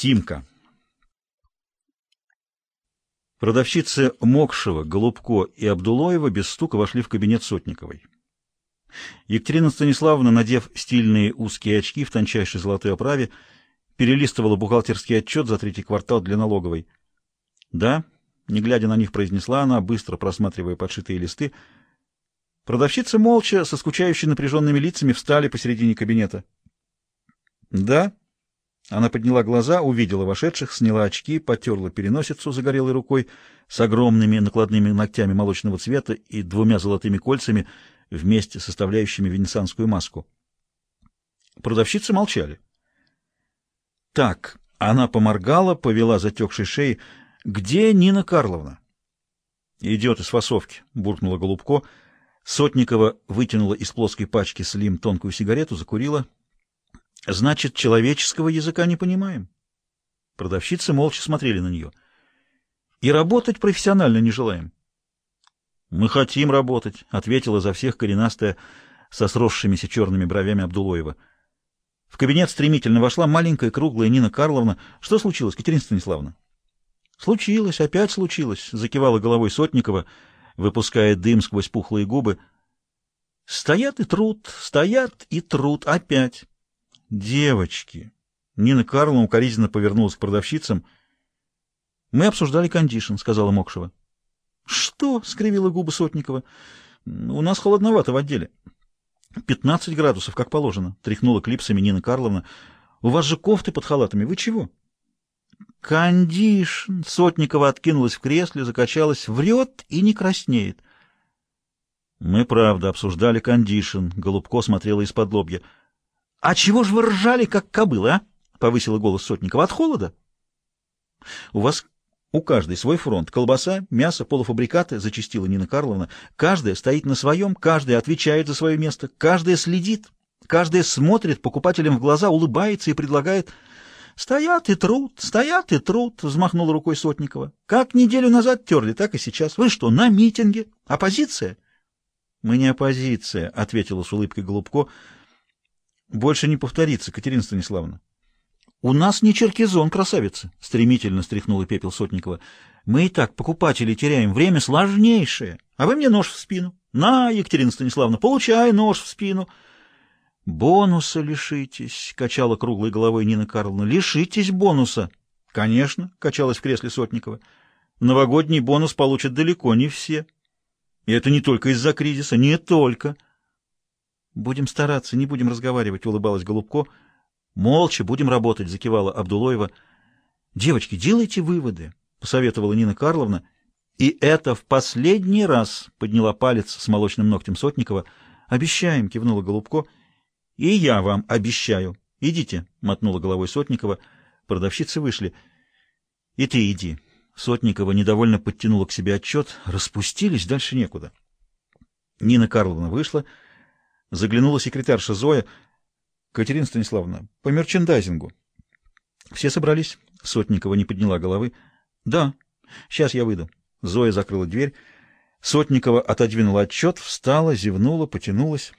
Тимка. Продавщицы Мокшева, Голубко и Абдулоева без стука вошли в кабинет Сотниковой. Екатерина Станиславовна, надев стильные узкие очки в тончайшей золотой оправе, перелистывала бухгалтерский отчет за третий квартал для налоговой. «Да», — не глядя на них, произнесла она, быстро просматривая подшитые листы. Продавщицы молча, со скучающими напряженными лицами, встали посередине кабинета. «Да», она подняла глаза, увидела вошедших, сняла очки, потерла переносицу загорелой рукой с огромными накладными ногтями молочного цвета и двумя золотыми кольцами, вместе составляющими венецианскую маску. Продавщицы молчали. «Так», — она поморгала, повела затекшей шеей, — «где Нина Карловна?» «Идет из фасовки», — буркнула Голубко. Сотникова вытянула из плоской пачки слим тонкую сигарету, закурила — Значит, человеческого языка не понимаем. Продавщицы молча смотрели на нее. И работать профессионально не желаем. Мы хотим работать, ответила за всех коренастая со сросшимися черными бровями Абдулоева. В кабинет стремительно вошла маленькая круглая Нина Карловна. Что случилось, Катерина Станиславовна? Случилось, опять случилось, закивала головой Сотникова, выпуская дым сквозь пухлые губы. Стоят и труд, стоят и труд, опять. Девочки! Нина Карловна укоризненно повернулась к продавщицам. Мы обсуждали кондишн, сказала Мокшева. Что? скривила губы Сотникова. У нас холодновато в отделе. Пятнадцать градусов, как положено, тряхнула клипсами Нина Карловна. У вас же кофты под халатами. Вы чего? Кондишн. Сотникова откинулась в кресле, закачалась, врет и не краснеет. Мы правда обсуждали кондишн. Голубко смотрела из-под лобья. — А чего ж вы ржали, как кобыла, а? — повысила голос Сотникова. — От холода? — У вас у каждой свой фронт. Колбаса, мясо, полуфабрикаты, — зачастила Нина Карловна. Каждая стоит на своем, каждая отвечает за свое место, каждая следит, каждая смотрит покупателям в глаза, улыбается и предлагает... — Стоят и труд, стоят и труд, — взмахнула рукой Сотникова. — Как неделю назад терли, так и сейчас. Вы что, на митинге? Оппозиция? — Мы не оппозиция, — ответила с улыбкой Голубко, — больше не повторится, Катерина Станиславовна. У нас не черкизон, красавица, стремительно стряхнула пепел Сотникова. Мы и так покупателей теряем, время сложнейшее. А вы мне нож в спину. На, Екатерина Станиславовна, получай нож в спину. Бонуса лишитесь, качала круглой головой Нина Карловна. Лишитесь бонуса. Конечно, качалась в кресле Сотникова. Новогодний бонус получат далеко не все. И это не только из-за кризиса, не только. Будем стараться, не будем разговаривать, улыбалась Голубко. Молча будем работать, закивала Абдулоева. Девочки, делайте выводы, посоветовала Нина Карловна. И это в последний раз, подняла палец с молочным ногтем Сотникова. Обещаем, кивнула Голубко. И я вам обещаю. Идите, мотнула головой Сотникова. Продавщицы вышли. И ты иди. Сотникова недовольно подтянула к себе отчет. Распустились, дальше некуда. Нина Карловна вышла. Заглянула секретарша Зоя. Катерина Станиславовна, по мерчендайзингу. Все собрались? Сотникова не подняла головы. Да, сейчас я выйду. Зоя закрыла дверь. Сотникова отодвинула отчет, встала, зевнула, потянулась.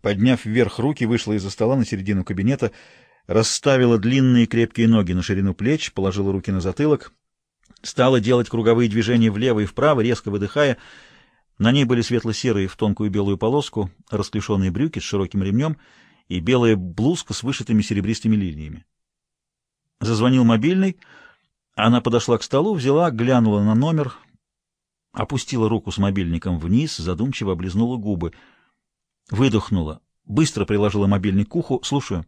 Подняв вверх руки, вышла из-за стола на середину кабинета, расставила длинные крепкие ноги на ширину плеч, положила руки на затылок, стала делать круговые движения влево и вправо, резко выдыхая, на ней были светло-серые в тонкую белую полоску, расклешенные брюки с широким ремнем и белая блузка с вышитыми серебристыми линиями. Зазвонил мобильный. Она подошла к столу, взяла, глянула на номер, опустила руку с мобильником вниз, задумчиво облизнула губы. Выдохнула, быстро приложила мобильник к уху. «Слушаю».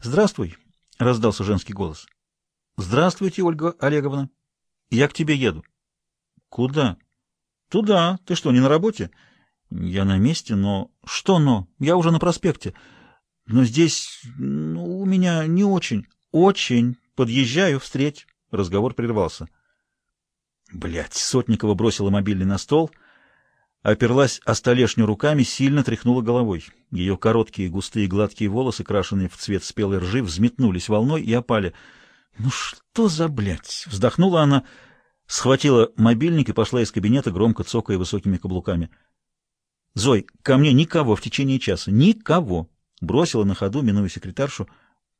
«Здравствуй», — раздался женский голос. «Здравствуйте, Ольга Олеговна. Я к тебе еду». «Куда?» Туда. Ты что, не на работе? Я на месте, но... Что но? Я уже на проспекте. Но здесь ну, у меня не очень. Очень. Подъезжаю, встреть. Разговор прервался. Блять, Сотникова бросила мобильный на стол, оперлась о столешню руками, сильно тряхнула головой. Ее короткие, густые, гладкие волосы, крашенные в цвет спелой ржи, взметнулись волной и опали. «Ну что за блядь?» — вздохнула она, — схватила мобильник и пошла из кабинета, громко цокая высокими каблуками. «Зой, ко мне никого в течение часа. Никого!» Бросила на ходу, минуя секретаршу.